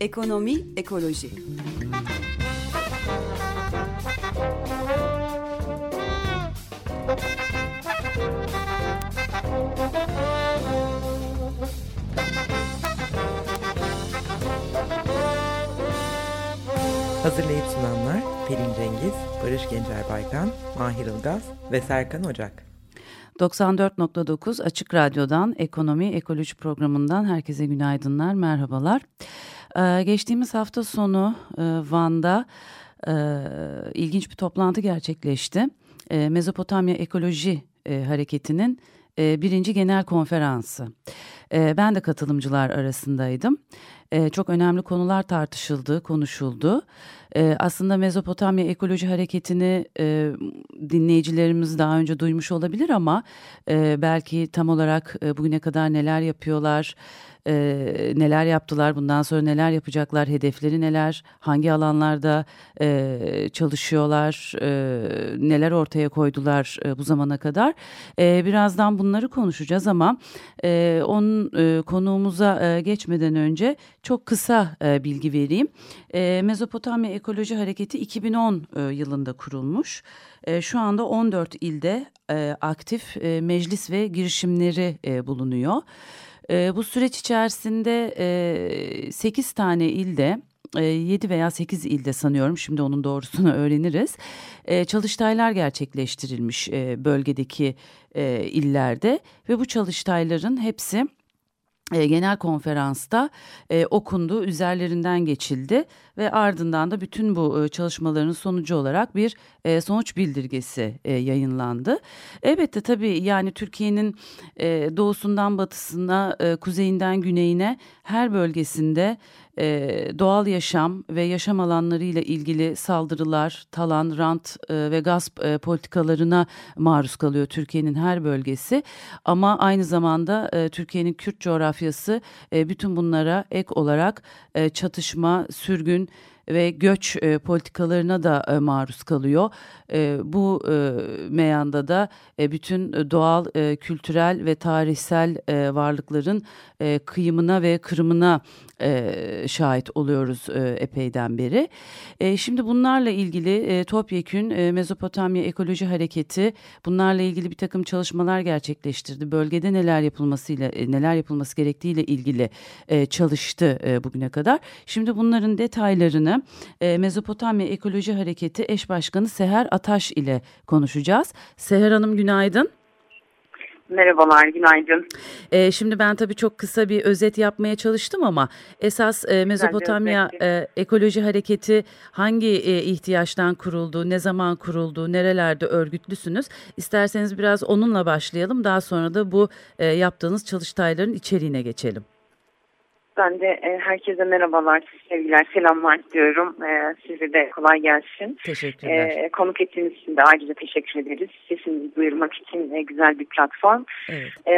Ekonomi, ekoloji. Hazırlayıp sunanlar Pelin Cengiz, Barış Gencer Baykan, Mahir Ilgaz ve Serkan Ocak. 94.9 Açık Radyo'dan Ekonomi Ekoloji programından herkese günaydınlar, merhabalar. Ee, geçtiğimiz hafta sonu e, Van'da e, ilginç bir toplantı gerçekleşti. E, Mezopotamya Ekoloji Hareketi'nin e, birinci genel konferansı. E, ben de katılımcılar arasındaydım. E, çok önemli konular tartışıldı, konuşuldu. E, aslında Mezopotamya Ekoloji Hareketi'ni e, dinleyicilerimiz daha önce duymuş olabilir ama e, belki tam olarak e, bugüne kadar neler yapıyorlar, e, neler yaptılar, bundan sonra neler yapacaklar, hedefleri neler, hangi alanlarda e, çalışıyorlar, e, neler ortaya koydular e, bu zamana kadar. E, birazdan bunları konuşacağız ama e, onun e, konuğumuza e, geçmeden önce çok kısa e, bilgi vereyim. E, Mezopotamya Ekoloji Hareketi 2010 e, yılında kurulmuş. Şu anda 14 ilde aktif meclis ve girişimleri bulunuyor. E, bu süreç içerisinde e, 8 tane ilde 7 veya 8 ilde sanıyorum şimdi onun doğrusunu öğreniriz. Çalıştaylar gerçekleştirilmiş bölgedeki illerde ve bu çalıştayların hepsi e, genel konferansta e, okundu, üzerlerinden geçildi ve ardından da bütün bu e, çalışmaların sonucu olarak bir e, sonuç bildirgesi e, yayınlandı. Elbette tabii yani Türkiye'nin e, doğusundan batısına, e, kuzeyinden güneyine her bölgesinde e, doğal yaşam ve yaşam alanları ile ilgili saldırılar, talan, rant e, ve gasp e, politikalarına maruz kalıyor Türkiye'nin her bölgesi. Ama aynı zamanda e, Türkiye'nin Kürt coğrafyası e, bütün bunlara ek olarak e, çatışma, sürgün, ve göç e, politikalarına da e, maruz kalıyor. E, bu e, meyanda da e, bütün doğal, e, kültürel ve tarihsel e, varlıkların e, kıyımına ve kırımına e, şahit oluyoruz e, epeyden beri. E, şimdi bunlarla ilgili e, topyekün e, Mezopotamya Ekoloji Hareketi bunlarla ilgili bir takım çalışmalar gerçekleştirdi. Bölgede neler yapılmasıyla e, neler yapılması gerektiğiyle ilgili e, çalıştı e, bugüne kadar. Şimdi bunların detaylarını e, Mezopotamya Ekoloji Hareketi eş başkanı Seher Ataş ile konuşacağız. Seher Hanım günaydın. Merhabalar, günaydın. Ee, şimdi ben tabii çok kısa bir özet yapmaya çalıştım ama esas e, Mezopotamya e, Ekoloji Hareketi hangi e, ihtiyaçtan kuruldu, ne zaman kuruldu, nerelerde örgütlüsünüz? İsterseniz biraz onunla başlayalım. Daha sonra da bu e, yaptığınız çalıştayların içeriğine geçelim. Ben de e, herkese merhabalar, sevgiler, selamlar diyorum. E, size de kolay gelsin. Teşekkürler. E, konuk ettiğiniz için de ayrıca teşekkür ederiz. Sesinizi duyurmak için e, güzel bir platform. Evet. E,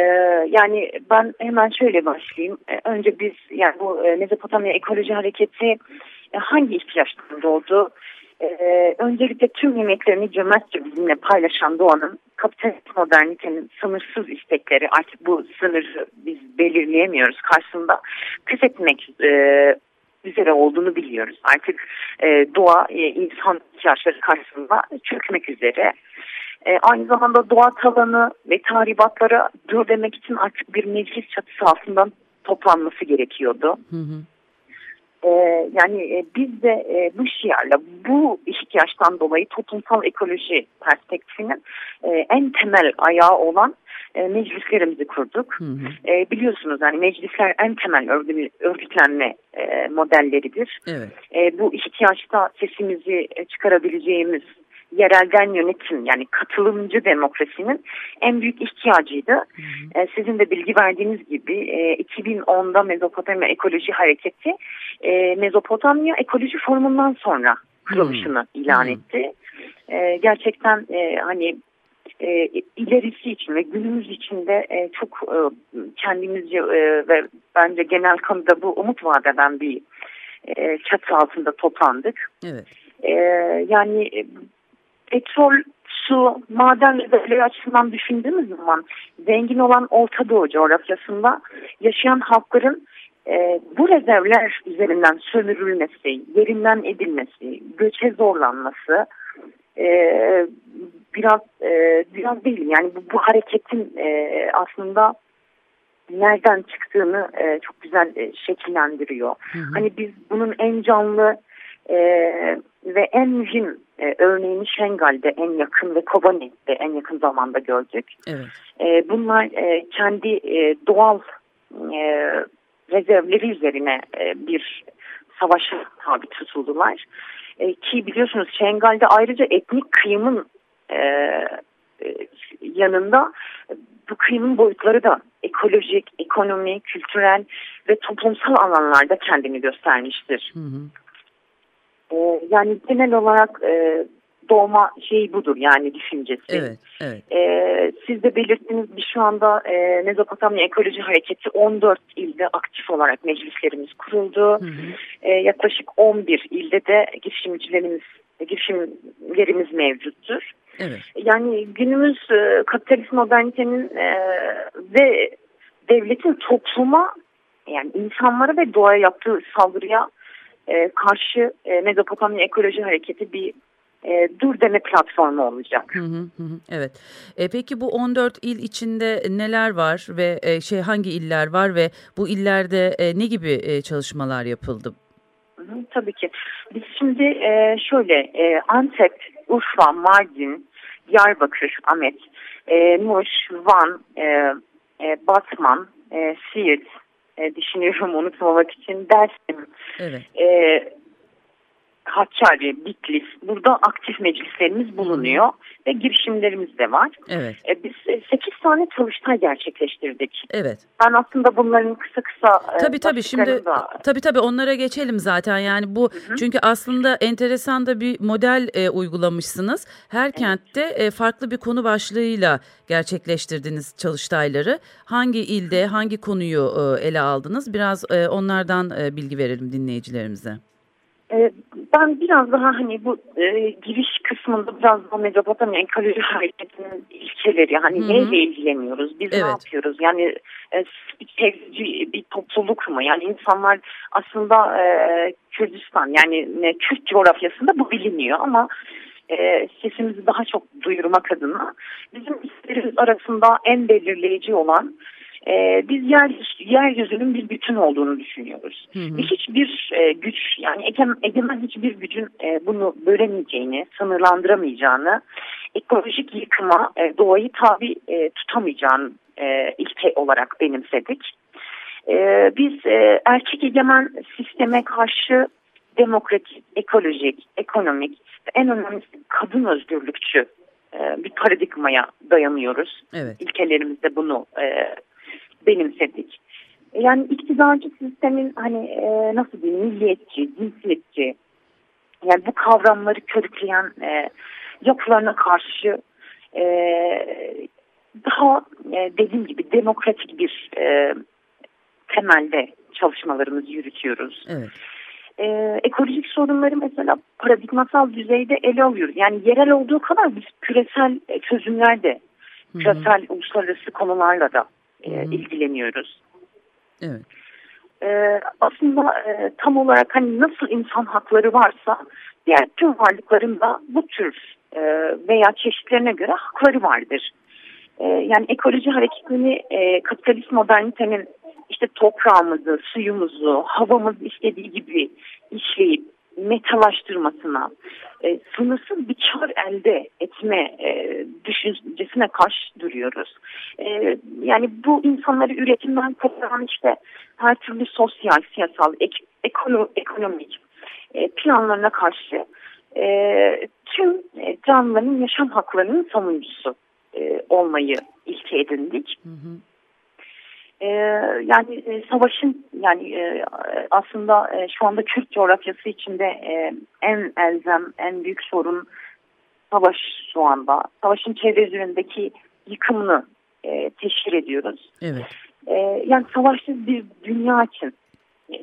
yani ben hemen şöyle başlayayım. E, önce biz yani bu e, Mezopotamya Ekoloji Hareketi e, hangi ihtiyaçtan doğdu? Ee, öncelikle tüm yemeklerini cömertçe bizimle paylaşan doğanın kapitalist modernitenin sınırsız istekleri artık bu sınırı biz belirleyemiyoruz karşısında pes etmek e, üzere olduğunu biliyoruz. Artık e, doğa e, insan ihtiyaçları karşısında çökmek üzere. E, aynı zamanda doğa talanı ve tahribatlara dur demek için artık bir meclis çatısı altından toplanması gerekiyordu. Hı hı. E, yani e, biz de e, bu şiarla bu ihtiyaçtan dolayı toplumsal ekoloji perspektifinin e, en temel ayağı olan e, meclislerimizi kurduk. Hı hı. E, biliyorsunuz yani meclisler en temel örgütlenme e, modelleridir. Evet. E, bu ihtiyaçta sesimizi çıkarabileceğimiz yerelden yönetim yani katılımcı demokrasinin en büyük ihtiyacıydı. Hı hı. E, sizin de bilgi verdiğiniz gibi e, 2010'da Mezopotamya Ekoloji Hareketi e, Mezopotamya Ekoloji Forumu'ndan sonra kuruluşunu ilan hmm. etti. E, gerçekten e, hani e, ilerisi için ve günümüz için de e, çok e, kendimizce e, ve bence genel konuda bu umut vadeden bir e, çatı altında toplandık. Evet. E, yani petrol su, maden rezervleri açısından düşündüğümüz zaman zengin olan Orta Doğu coğrafyasında yaşayan halkların e, bu rezervler üzerinden sömürülmesi, yerinden edilmesi, göçe zorlanması e, biraz e, biraz değil yani bu, bu hareketin e, aslında nereden çıktığını e, çok güzel e, şekillendiriyor. Hı hı. Hani biz bunun en canlı e, ve en mühim e, örneğini Şengal'de en yakın ve Kobani'de en yakın zamanda gördük. Evet. E, bunlar e, kendi e, doğal e, rezervleri üzerine e, bir savaşa tabi tutuldular. E, ki biliyorsunuz Şengal'de ayrıca etnik kıyımın e, e, yanında bu kıyımın boyutları da ekolojik, ekonomi, kültürel ve toplumsal alanlarda kendini göstermiştir. Hı hı. E, yani genel olarak e, doğma şey budur yani düşüncesi. Evet, evet. Ee, siz de belirttiniz bir şu anda e, Mezopotamya Ekoloji Hareketi 14 ilde aktif olarak meclislerimiz kuruldu. Hı hı. E, yaklaşık 11 ilde de girişimcilerimiz girişimlerimiz mevcuttur. Evet. Yani günümüz e, kapitalist modernitenin e, ve devletin topluma yani insanlara ve doğaya yaptığı saldırıya e, karşı e, Mezopotamya Ekoloji Hareketi bir e, dur deme platformu olacak. Hı hı hı, evet. E, peki bu 14 il içinde neler var ve e, şey hangi iller var ve bu illerde e, ne gibi e, çalışmalar yapıldı? Hı hı, tabii ki. Biz şimdi e, şöyle e, Antep, Urfa, Mardin, Diyarbakır, Ahmet, e, Muş, Van, e, e, Batman, e, Siirt, e, düşünüyorum unutmamak için Dersim, evet. e, Hakkari, Bitlis burada aktif meclislerimiz bulunuyor ve girişimlerimiz de var. Evet. E, biz 8 e, tane çalıştay gerçekleştirdik. Evet. Ben aslında bunların kısa kısa e, Tabii tabii şimdi da... tabii tabii onlara geçelim zaten. Yani bu Hı -hı. çünkü aslında enteresan da bir model e, uygulamışsınız. Her evet. kentte e, farklı bir konu başlığıyla gerçekleştirdiniz çalıştayları. Hangi ilde hangi konuyu e, ele aldınız? Biraz e, onlardan e, bilgi verelim dinleyicilerimize. Ee, ben biraz daha hani bu e, giriş kısmında biraz daha Mezopotamya ekoloji hareketinin ilkeleri hani Hı -hı. neyle ilgileniyoruz biz evet. ne yapıyoruz yani e, bir çevreci bir topluluk mu yani insanlar aslında e, Kürdistan yani e, Kürt coğrafyasında bu biliniyor ama e, sesimizi daha çok duyurmak adına bizim işlerimiz arasında en belirleyici olan e, biz yer, yeryüzünün bir bütün olduğunu düşünüyoruz. Hı hı. Hiçbir e, güç yani egemen, hiçbir gücün e, bunu bölemeyeceğini, sınırlandıramayacağını, ekolojik yıkıma e, doğayı tabi e, tutamayacağını e, ilke olarak benimsedik. E, biz e, erkek egemen sisteme karşı demokratik, ekolojik, ekonomik en önemlisi kadın özgürlükçü e, bir paradigmaya dayanıyoruz. Evet. İlkelerimizde bunu e, benimsedik. Yani iktidarcı sistemin hani e, nasıl diyeyim milliyetçi, cinsiyetçi yani bu kavramları körükleyen e, yapılarına karşı e, daha e, dediğim gibi demokratik bir e, temelde çalışmalarımızı yürütüyoruz. Evet. Ee, ekolojik sorunları mesela paradigmasal düzeyde ele alıyoruz. Yani yerel olduğu kadar biz küresel çözümler de, küresel uluslararası konularla da e, ilgileniyoruz. Evet. E, aslında e, tam olarak hani nasıl insan hakları varsa diğer tüm varlıkların da bu tür e, veya çeşitlerine göre hakları vardır. E, yani ekoloji hareketini e, kapitalist modernitenin işte toprağımızı, suyumuzu, havamızı istediği gibi işleyip metalaştırmasına, e, sınırsız bir kar elde etme e, düşüncesine karşı duruyoruz. E, yani bu insanları üretimden koparan işte her türlü sosyal, siyasal, ek, ekono, ekonomik e, planlarına karşı e, tüm e, canlıların yaşam haklarının savunucusu e, olmayı ilke edindik. Hı hı. Ee, yani e, savaşın yani e, aslında e, şu anda Kürt coğrafyası içinde e, en elzem, en büyük sorun savaş şu anda. Savaşın çevre üzerindeki yıkımını e, teşhir ediyoruz. Evet. E, yani savaşsız bir dünya için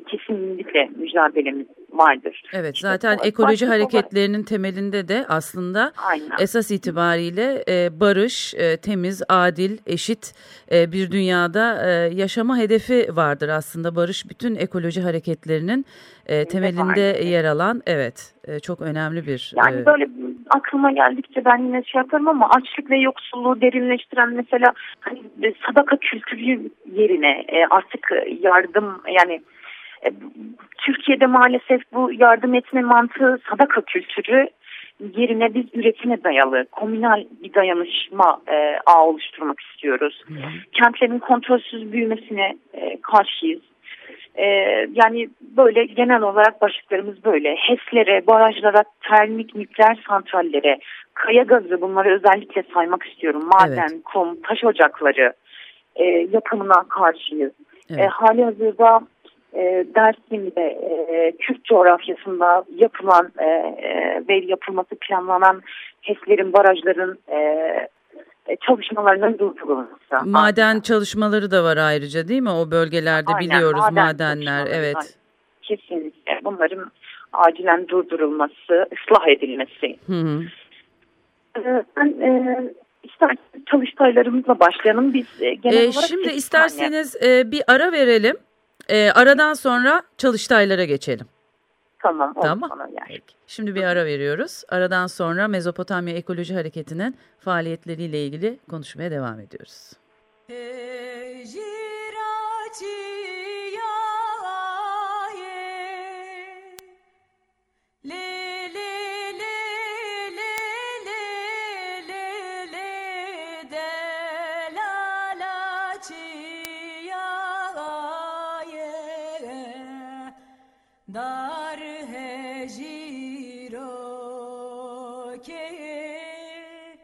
kesinlikle mücadelemiz vardır. Evet zaten işte, ekoloji hareketlerinin temelinde de aslında Aynen. esas itibariyle e, barış, e, temiz, adil, eşit e, bir dünyada e, yaşama hedefi vardır aslında. Barış bütün ekoloji hareketlerinin e, temelinde yer alan evet e, çok önemli bir. Yani e, böyle aklıma geldikçe ben yine şey yaparım ama açlık ve yoksulluğu derinleştiren mesela hani sadaka kültürü yerine e, artık yardım yani Türkiye'de maalesef bu yardım etme mantığı sadaka kültürü yerine biz üretime dayalı komünal bir dayanışma e, ağ oluşturmak istiyoruz. Hı. Kentlerin kontrolsüz büyümesine e, karşıyız. E, yani böyle genel olarak başlıklarımız böyle. HES'lere, barajlara, termik nükleer santrallere, kaya gazı bunları özellikle saymak istiyorum. Maden, evet. kum, taş ocakları e, yapımına karşıyız. Evet. E, hali hazırda e, Dersim'de e, Kürt coğrafyasında yapılan e, e, ve yapılması planlanan HES'lerin, barajların e, çalışmalarının durdurulması. Maden çalışmaları da var ayrıca değil mi? O bölgelerde Aynen, biliyoruz maden madenler. Evet. Kesinlikle. Bunların acilen durdurulması, ıslah edilmesi. Hı hı. E, ben e, isterseniz çalıştaylarımızla başlayalım. Biz e, genel e, olarak şimdi isterseniz e, bir ara verelim. E, aradan sonra çalıştaylara geçelim. Tamam. Tamam. Peki. Şimdi bir ara veriyoruz. Aradan sonra Mezopotamya Ekoloji Hareketi'nin faaliyetleriyle ilgili konuşmaya devam ediyoruz. requérir.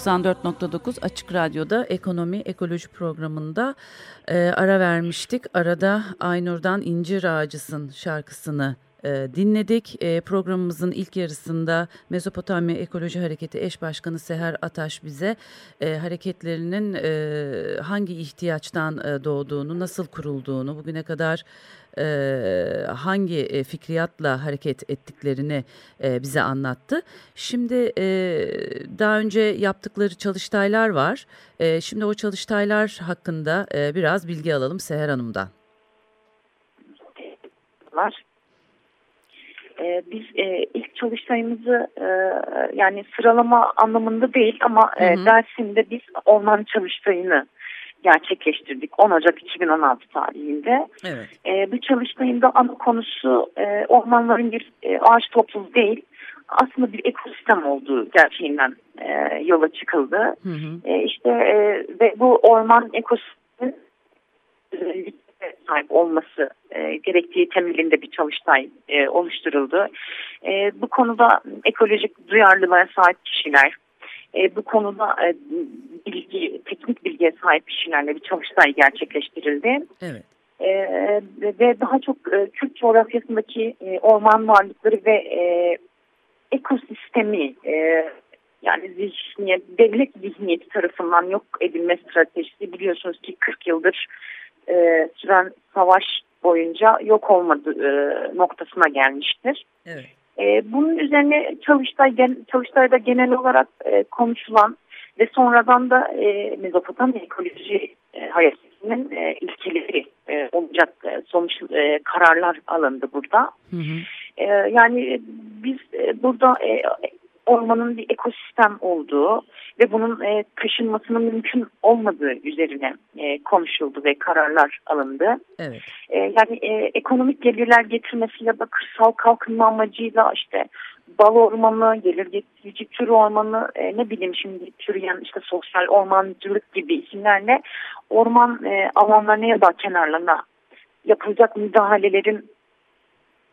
94.9 Açık Radyo'da Ekonomi Ekoloji programında e, ara vermiştik. Arada Aynur'dan İncir Ağacısın şarkısını e, dinledik. E, programımızın ilk yarısında Mezopotamya Ekoloji Hareketi eş başkanı Seher Ataş bize e, hareketlerinin hangi ihtiyaçtan doğduğunu, nasıl kurulduğunu, bugüne kadar hangi fikriyatla hareket ettiklerini bize anlattı. Şimdi daha önce yaptıkları çalıştaylar var. Şimdi o çalıştaylar hakkında biraz bilgi alalım Seher Hanım'dan. Var. E, biz e, ilk çalıştayımızı e, yani sıralama anlamında değil ama e. Dersim'de biz orman çalıştayını gerçekleştirdik 10 Ocak 2016 tarihinde. Evet. E, bu çalıştayın da ana konusu e, ormanların bir e, ağaç topluluğu değil aslında bir ekosistem olduğu gerçeğinden e, yola çıkıldı. Hı hı. E, işte e, ve bu orman ekosistemin sahip olması e, gerektiği temelinde bir çalıştay e, oluşturuldu. E, bu konuda ekolojik duyarlılığa sahip kişiler, e, bu konuda e, bilgi, teknik bilgiye sahip kişilerle bir çalıştay gerçekleştirildi. Evet. E, ve daha çok e, Türk coğrafyasındaki e, orman varlıkları ve e, ekosistemi e, yani zihniyet, devlet zihniyeti tarafından yok edilme stratejisi biliyorsunuz ki 40 yıldır e, süren savaş boyunca yok olmadı e, noktasına gelmiştir. Evet. E, bunun üzerine çalıştay, çalıştayda genel olarak e, konuşulan ve sonradan da e, Mezopotamya ekoloji e, hareketinin e, ilkeleri e, olacak e, sonuç e, kararlar alındı burada. Hı hı. E, yani biz e, burada e, ormanın bir ekosistem olduğu ve bunun e, taşınmasının mümkün olmadığı üzerine e, konuşuldu ve kararlar alındı. Evet. E, yani e, ekonomik gelirler getirmesi ya da kırsal kalkınma amacıyla işte bal ormanı, gelir getirici tür ormanı, e, ne bileyim şimdi türeyen işte sosyal ormancılık gibi isimlerle orman e, alanlarına ya da kenarlarına yapılacak müdahalelerin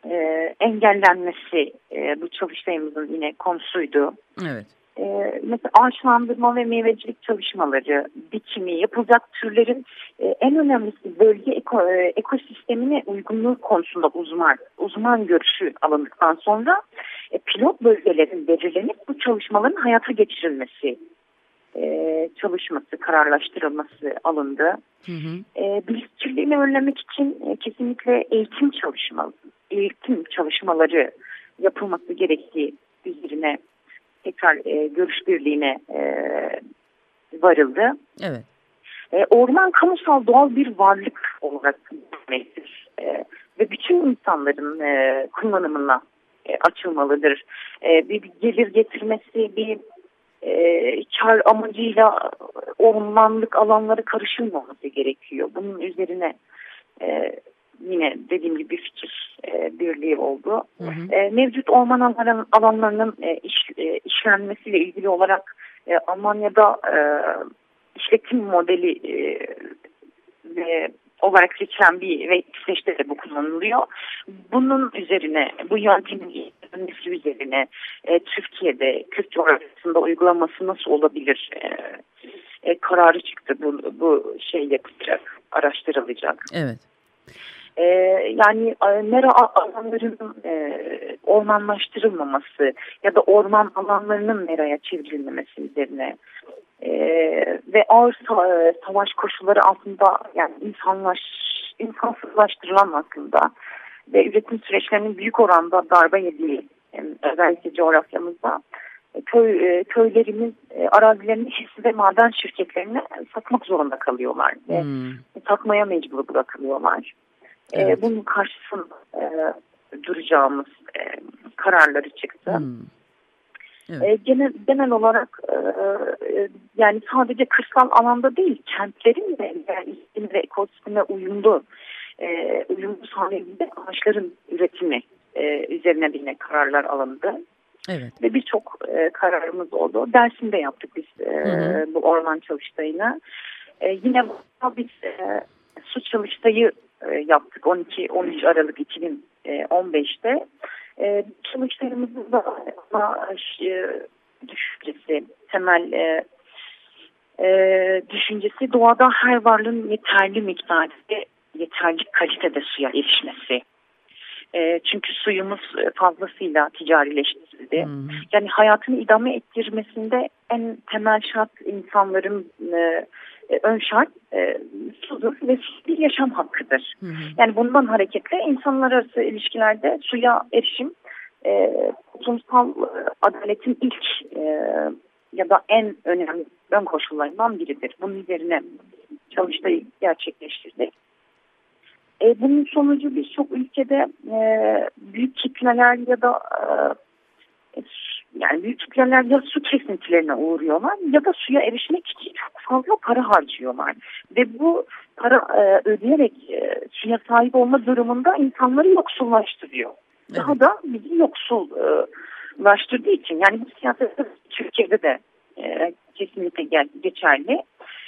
e, engellenmesi e, bu çalıştayımızın yine konusuydu. Evet. E, mesela ağaçlandırma ve meyvecilik çalışmaları, dikimi, yapılacak türlerin e, en önemlisi bölge eko, e, ekosistemine uygunluğu konusunda uzman uzman görüşü alındıktan sonra e, pilot bölgelerin belirlenip bu çalışmaların hayata geçirilmesi e, çalışması, kararlaştırılması alındı. Hı hı. E, bilgi önlemek için e, kesinlikle eğitim çalışmaları, eğitim çalışmaları yapılması gerektiği üzerine tekrar e, görüş birliğine e, varıldı. Evet. E, orman kamusal doğal bir varlık olarak görmektir. E, ve bütün insanların e, kullanımına e, açılmalıdır. E, bir, bir gelir getirmesi, bir e, kar amacıyla ormanlık alanları karışılmaması gerekiyor. Bunun üzerine e, yine dediğim gibi bir fikir e, birliği oldu. Hı hı. E, mevcut orman alan, alanlarının e, iş, e, işlenmesiyle ilgili olarak e, Almanya'da e, işletim modeli e, olarak seçilen bir ve süreçte de bu kullanılıyor. Bunun üzerine, bu yöntemin nefsi üzerine e, Türkiye'de Kürt coğrafyasında uygulaması nasıl olabilir e, e, kararı çıktı. Bu, bu şey yapılacak, araştırılacak. Evet. E, yani e, mera alanlarının e, ormanlaştırılmaması ya da orman alanlarının meraya çevrilmemesi üzerine e, ve ağır sa savaş koşulları altında yani insanlaş, insansızlaştırılan aslında ve üretim süreçlerinin büyük oranda darbe yediği yani özellikle coğrafyamızda e, köy, e, köylerimiz e, arazilerini hisse ve maden şirketlerine satmak zorunda kalıyorlar ve hmm. satmaya mecbur bırakılıyorlar. Evet. bunun karşısında duracağımız kararları çıktı. Hmm. Evet. genel, genel olarak yani sadece kırsal alanda değil kentlerin de yani ve ekosisteme uyumlu e, uyumlu sahneinde ağaçların üretimi e, üzerine yine kararlar alındı. Evet. Ve birçok e, kararımız oldu. Dersinde yaptık biz e, hı hı. bu orman çalıştayını. E, yine biz e, su çalıştayı e, yaptık 12-13 Aralık 2015'te. E, çalıştayımızda da e, düşüncesi temel e, e, düşüncesi doğada her varlığın yeterli miktarda yeterli kalitede suya erişmesi. E, çünkü suyumuz fazlasıyla ticarileştirildi. Hmm. Yani hayatını idame ettirmesinde en temel şart insanların e, ön şart e, sudur ve bir yaşam hakkıdır. Hmm. Yani bundan hareketle insanlar arası ilişkilerde suya erişim e, toplumsal adaletin ilk e, ya da en önemli ön koşullarından biridir. Bunun üzerine çalıştayı gerçekleştirdik. E, bunun sonucu birçok ülkede e, büyük kitleler ya da e, yani büyük kitleler ya su kesintilerine uğruyorlar ya da suya erişmek için çok fazla para harcıyorlar. Ve bu para e, ödeyerek e, suya sahip olma durumunda insanları yoksullaştırıyor. Evet. Daha da bizi yoksullaştırdığı için yani bu siyaset Türkiye'de de e, kesinlikle geçerli.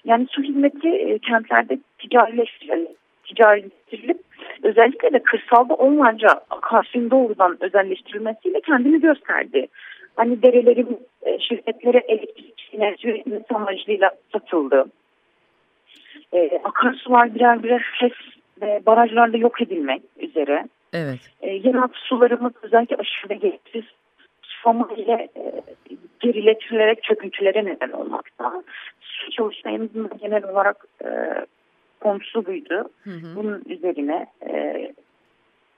Yani su hizmeti e, kentlerde ticarileştirilip, ticarileştirilip özellikle de kırsalda onlarca akarsuyun doğrudan özelleştirilmesiyle kendini gösterdi. Hani derelerin e, şirketlere elektrik enerji üretmesi amacıyla satıldı. E, akarsular birer birer HES ve barajlarla yok edilmek üzere. Evet. E, yeraltı sularımız özellikle aşırı gereksiz sufama ile e, geriletilerek çöküntülere neden olmakta. Su çalışmalarımızın genel olarak e, konusu buydu. Hı hı. Bunun üzerine e,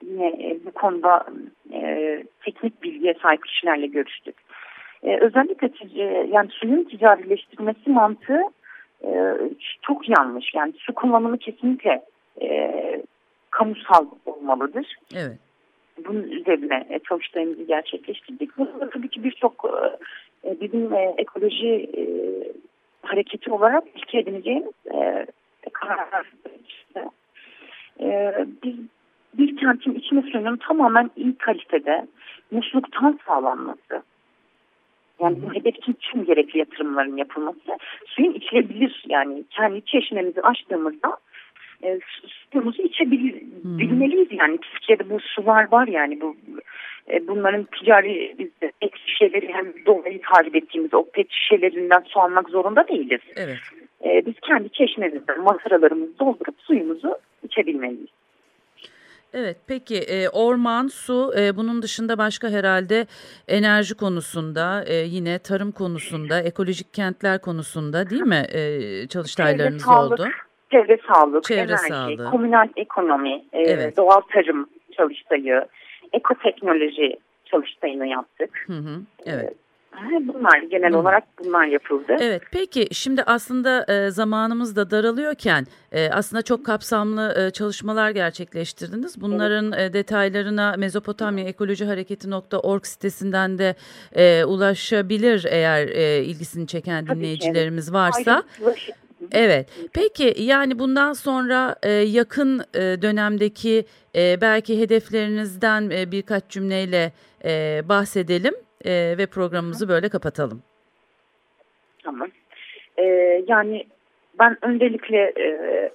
yine e, bu konuda e, teknik bilgiye sahip kişilerle görüştük. E, özellikle e, yani suyun ticarileştirilmesi mantığı e, çok yanlış. Yani su kullanımı kesinlikle e, kamusal olmalıdır. Evet. Bunun üzerine e, çalıştayımızı gerçekleştirdik. Burada tabii ki birçok e, bizim e, ekoloji e, hareketi olarak ilke edineceğimiz e, kararlar e, biz bir kentin içme suyunun tamamen iyi kalitede musluktan sağlanması. Yani bu hedef için tüm gerekli yatırımların yapılması. Suyun içilebilir yani kendi çeşmemizi açtığımızda e, suyumuzu içebilmeliyiz yani. Türkiye'de bu sular var yani bu e, bunların ticari biz de pet şişeleri hem dolayı takip ettiğimiz o pet şişelerinden su almak zorunda değiliz. Evet. E, biz kendi çeşmemizden masaralarımızı doldurup suyumuzu içebilmeliyiz. Evet peki e, orman, su e, bunun dışında başka herhalde enerji konusunda e, yine tarım konusunda ekolojik kentler konusunda değil mi e, çalıştaylarınız çevre, oldu? Sağlık, çevre sağlık, çevre enerji, sağlığı. komünal ekonomi, e, evet. doğal tarım çalıştayı, ekoteknoloji çalıştayını yaptık. Hı hı, evet. Bunlar genel olarak bunlar yapıldı. Evet peki şimdi aslında e, zamanımız da daralıyorken e, aslında çok kapsamlı e, çalışmalar gerçekleştirdiniz. Bunların evet. e, detaylarına Mezopotamya Ekoloji Hareketi.org sitesinden de e, ulaşabilir eğer e, ilgisini çeken Tabii dinleyicilerimiz ki. varsa. Evet. Peki yani bundan sonra e, yakın e, dönemdeki e, belki hedeflerinizden e, birkaç cümleyle e, bahsedelim e, ve programımızı böyle kapatalım. Tamam. E, yani ben öncelikle e,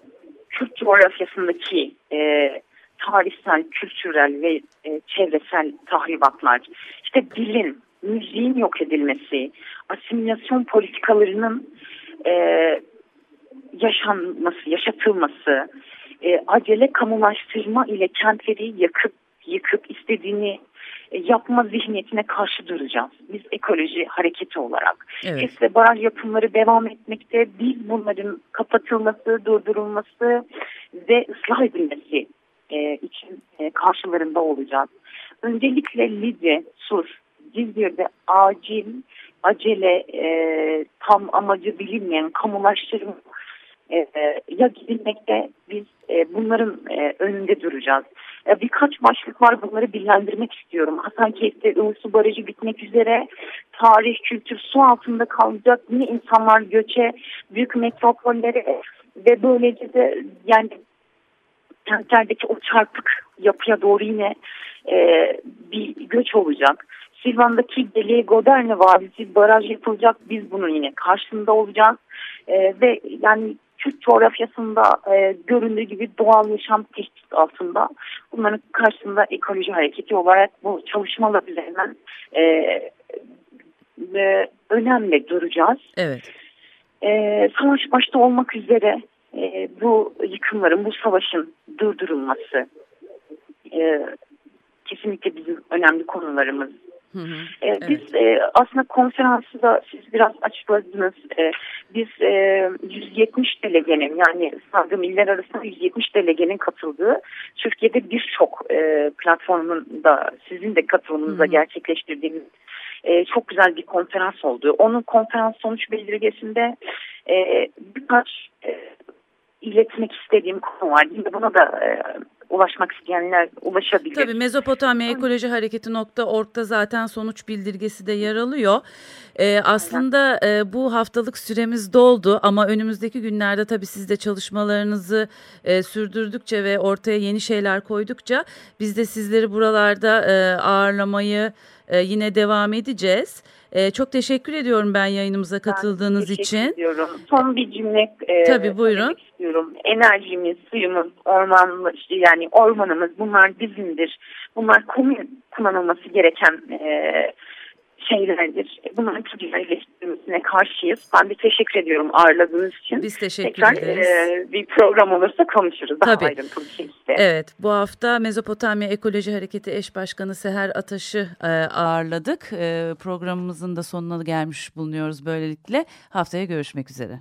Kürt coğrafyasındaki e, tarihsel, kültürel ve e, çevresel tahribatlar, işte dilin, müziğin yok edilmesi, asimilasyon politikalarının e, yaşanması, yaşatılması, e, acele kamulaştırma ile kentleri yakıp yıkıp istediğini yapma zihniyetine karşı duracağız. Biz ekoloji hareketi olarak. Evet. HES ve baraj yapımları devam etmekte. Biz bunların kapatılması, durdurulması ve ıslah edilmesi e, için e, karşılarında olacağız. Öncelikle Lidye, Sur, Cizvir'de acil, acele, e, tam amacı bilinmeyen kamulaştırma e, ya gidilmekte biz e, bunların e, önünde duracağız. Birkaç başlık var bunları bilgilendirmek istiyorum. Hasankeyf'te Ilısu Barajı bitmek üzere tarih, kültür su altında kalacak. Yine insanlar göçe, büyük metropollere ve böylece de yani kentlerdeki o çarpık yapıya doğru yine e, bir göç olacak. Silvan'daki Deli Goderne Vadisi baraj yapılacak. Biz bunun yine karşısında olacağız. E, ve yani Türk coğrafyasında e, göründüğü gibi doğal yaşam tehdit altında. Bunların karşısında ekoloji hareketi olarak bu çalışmalar üzerinden e, e, önemli duracağız. Evet. E, savaş başta olmak üzere e, bu yıkımların, bu savaşın durdurulması e, kesinlikle bizim önemli konularımız. Hı hı. E, Evet. Biz e, aslında konferansı da siz biraz açıkladınız. E, biz e, 170 delegenin yani sadece miller arasında 170 delegenin katıldığı Türkiye'de birçok e, platformun da sizin de katılımınıza Hı hı. gerçekleştirdiğimiz e, çok güzel bir konferans oldu. Onun konferans sonuç belirgesinde e, birkaç e, iletmek istediğim konu var. Yine buna da e, ulaşmak isteyenler ulaşabilir. Tabii Mezopotamya Ekoloji Hareketi .org'da zaten sonuç bildirgesi de yer alıyor. Ee, aslında e, bu haftalık süremiz doldu ama önümüzdeki günlerde tabii siz de çalışmalarınızı e, sürdürdükçe ve ortaya yeni şeyler koydukça biz de sizleri buralarda e, ağırlamayı e, yine devam edeceğiz. E, çok teşekkür ediyorum ben yayınımıza katıldığınız Ben için. ediyorum. Son bir cümle e, Tabii, buyurun. istiyorum. Enerjimiz, suyumuz, ormanımız, işte yani ormanımız bunlar bizimdir. Bunlar kullanılması gereken e, şeylerdir. Bunların ticaretleştirilmesine karşıyız. Ben bir teşekkür ediyorum ağırladığınız için. Biz teşekkür Tekrar ederiz. e, bir program olursa konuşuruz. Daha Tabii. ayrıntılı bir şekilde. Evet bu hafta Mezopotamya Ekoloji Hareketi eş başkanı Seher Ataş'ı e, ağırladık. E, programımızın da sonuna gelmiş bulunuyoruz böylelikle. Haftaya görüşmek üzere.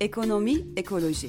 Ekonomi, ekoloji.